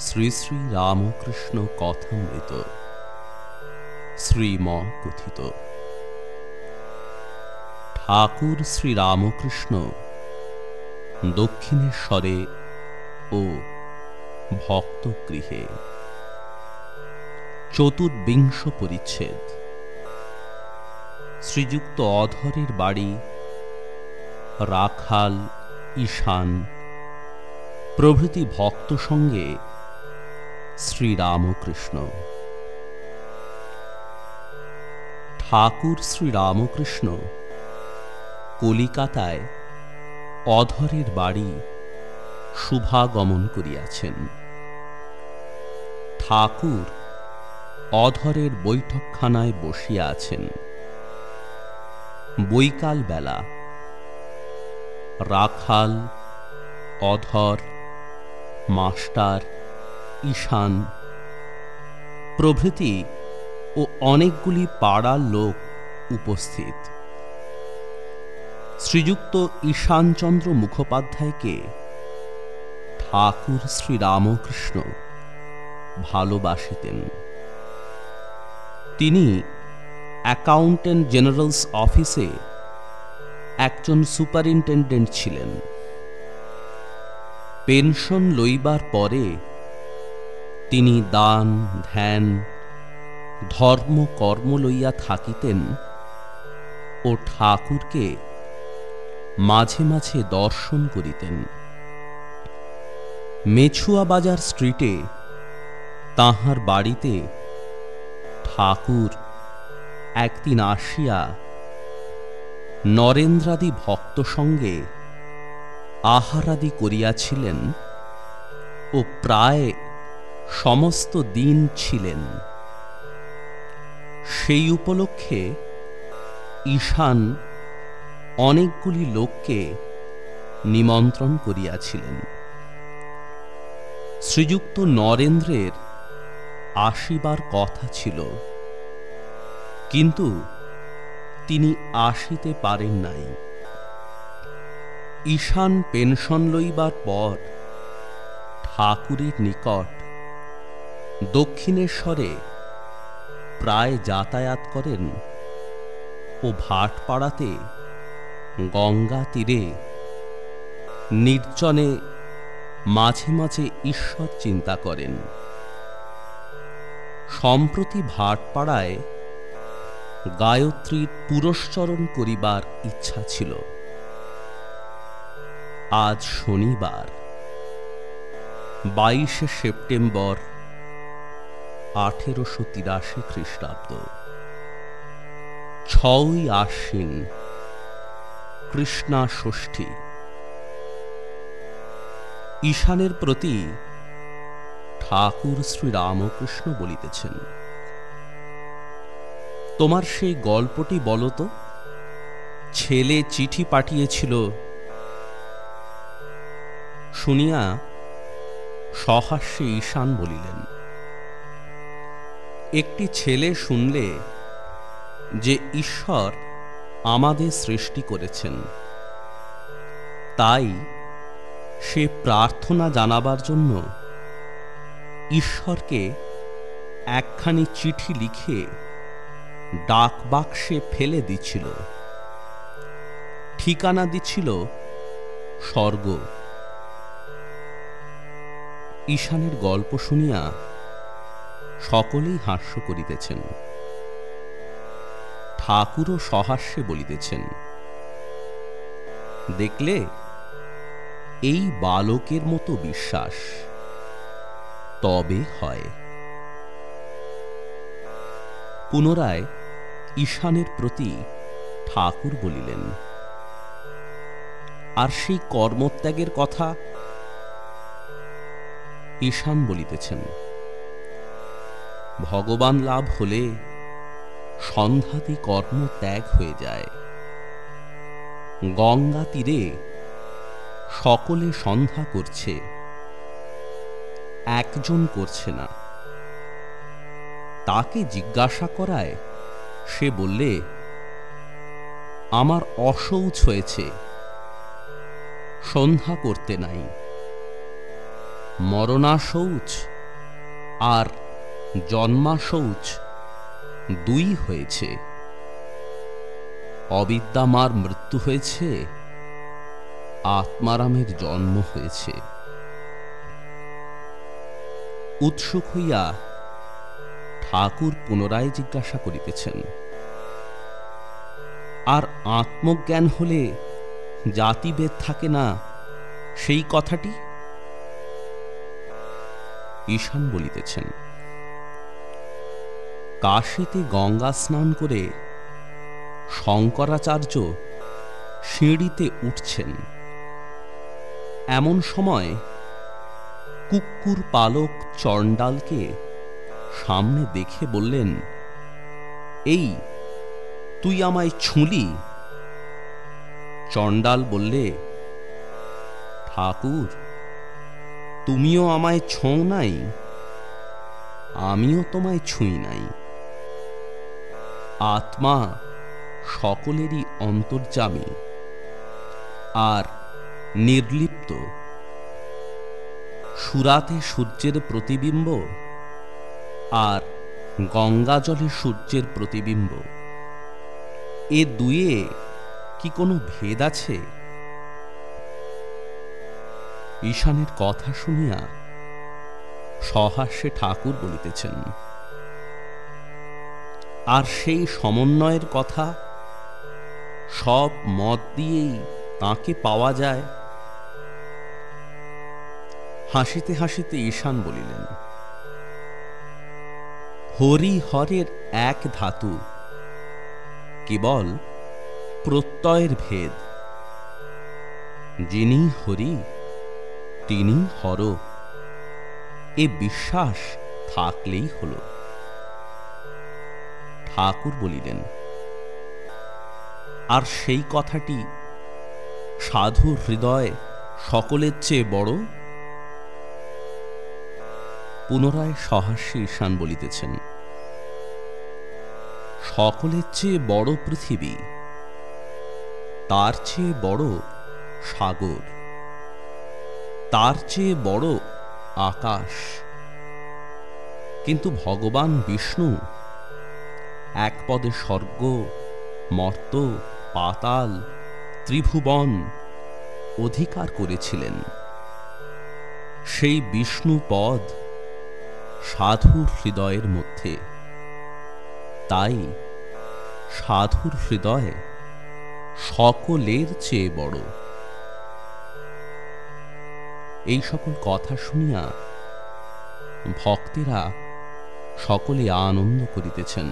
শ্রী শ্রী রামকৃষ্ণ কথামৃত। শ্রীম কথিত ঠাকুর শ্রী রামকৃষ্ণ দক্ষিণেশ্বরে ও ভক্তগৃহে। চতুর্বিংশ পরিচ্ছেদ। শ্রীযুক্ত অধরের বাড়ি রাখাল, ঈশান। প্রভৃতি ভক্ত সঙ্গে শ্রীরামকৃষ্ণ। ঠাকুর শ্রীরামকৃষ্ণ, কলিকাতায় অধরের বাড়ি শুভাগমন করিয়াছেন। ঠাকুর অধরের বৈঠকখানায় বসিয়া আছেন। বৈকাল বেলা রাখাল, অধর, মাস্টার ঈশান। প্রভৃতি ও অনেকগুলি পাড়ার লোক উপস্থিত। শ্রীযুক্ত ঈশানচন্দ্র মুখোপাধ্যায়কে ঠাকুর শ্রীরামকৃষ্ণ ভালোবাসিতেন। তিনি অ্যাকাউন্টেন্ট জেনারেলস অফিসে একজন সুপারিনটেন্ডেন্ট ছিলেন। পেনশন লইবার পরে তিনি দান, ধ্যান, ধর্ম, কর্ম লইয়া থাকিতেন ও ঠাকুরকে মাঝে মাঝে দর্শন করিতেন। মেছুয়া বাজার স্ট্রিটে তাহার বাড়িতে ঠাকুর একদিন আসিয়া নরেন্দ্রাদি ভক্ত সঙ্গে আহারাদি করিয়াছিলেন ও প্রায় সমস্ত দিন ছিলেন। সেই উপলক্ষে ঈশান অনেকগুলি লোককে নিমন্ত্রণ করিয়াছিলেন। শ্রীযুক্ত নরেন্দ্রের আসিবার কথা ছিল, কিন্তু তিনি আসিতে পারেন নাই। ঈশান পেনশন লইবার পর ঠাকুরের নিকট দক্ষিণেশ্বরে প্রায় যাতায়াত করেন ও ভাটপাড়াতে গঙ্গা তীরে নির্জনে মাঝে মাঝে ঈশ্বর চিন্তা করেন। সম্প্রতি ভাটপাড়ায় গায়ত্রীর পুরস্চরণ করিবার ইচ্ছা ছিল। আজ শনিবার, বাইশে সেপ্টেম্বর আঠেরোশো তিরাশি খ্রিস্টাব্দ। ছয়ই আশ্বিন, কৃষ্ণা ষষ্ঠী। ঈশানের প্রতি ঠাকুর শ্রী রামকৃষ্ণ বলিতেছেন, তোমার সেই গল্পটি বলো তো। ছেলে চিঠি পাঠিয়েছিল। শুনিয়া সহাস্যে ঈশান বলিলেন একটি ছেলে শুনলে যে ঈশ্বর আমাদের সৃষ্টি করেছেন। তাই সে প্রার্থনা জানাবার জন্য ঈশ্বরকে একখানি চিঠি লিখে ডাক বাক্সে ফেলে দিচ্ছিল ঠিকানা দিচ্ছিল স্বর্গ। ঈশানের গল্প শুনিয়া সকলেই হাস্য করিতেছেন। ঠাকুরও সহাস্যে বলিতেছেন, দেখলে, এই বালকের মতো বিশ্বাস তবে হয়। পুনরায় ঈশানের প্রতি ঠাকুর বলিলেন, আর সেই কর্মত্যাগের কথা? ঈশান বলিতেছেন ভগবান লাভ হলে সন্ধ্যাতি কর্ম ত্যাগ হয়ে যায়। গঙ্গা তীরে সকলে সন্ধ্যা করছে, একজন করছে না। তাকে জিজ্ঞাসা করায়, সে বললে, আমার অশৌচ হয়েছে, সন্ধ্যা করতে নাই। মরণাশৌচ আর জন্মাশৌচ দুই হয়েছে। অবিদ্যামার মৃত্যু হয়েছে আত্মারামের জন্ম হয়েছে। উৎসুক হইয়া ঠাকুর পুনরায় জিজ্ঞাসা করিতেছেন, আর আত্মজ্ঞান হলে জাতিভেদ থাকে না সেই কথাটি? ঈশান বলিতেছেন কাশীতে গঙ্গা স্নান করে শঙ্করাচার্য সিঁড়িতে উঠছেন। এমন সময় কুকুর পালক চণ্ডালকে সামনে দেখে বললেন, এই, তুই আমায় ছুঁলি? চণ্ডাল বললে, ঠাকুর, তুমিও আমায় ছোঁ নাই, আমিও তোমায় ছুঁই নাই। আত্মা সকলেরই অন্তর্জামী আর নির্লিপ্ত। সুরাতে সূর্যের প্রতিবিম্ব আর গঙ্গা জলে সূর্যের প্রতিবিম্ব। এ দুয়ে কি কোনো ভেদ আছে? ঈশানের কথা শুনিয়া সহাস্যে ঠাকুর বলিতেছেন আর সেই সমন্বয়ের কথা সব মত দিয়েই তাকে পাওয়া যায়। হাসিতে হাসিতে ঈশান বলিলেন, হরি হরের এক ধাতু, কেবল প্রত্যয়ের ভেদ। যিনি হরি তিনি হর। এ বিশ্বাস থাকলেই হল। ঠাকুর বলিলেন, আর সেই কথাটি সাধুর হৃদয় সকলের চেয়ে বড়? পুনরায় সহাস্যে ঈশান বলিতেছেন, সকলের চেয়ে বড় পৃথিবী, তার চেয়ে বড় সাগর, তার চেয়ে বড় আকাশ। কিন্তু ভগবান বিষ্ণু এক পদে স্বর্গ, মর্ত, পাতাল, ত্রিভুবন অধিকার করেছিলেন। সেই বিষ্ণু পদ সাধুর হৃদয়ের মধ্যে। তাই সাধুর হৃদয় সকলের চেয়ে বড়। এই সকল কথা শুনিয়া ভক্তেরা সকলে আনন্দ করিতেছেন।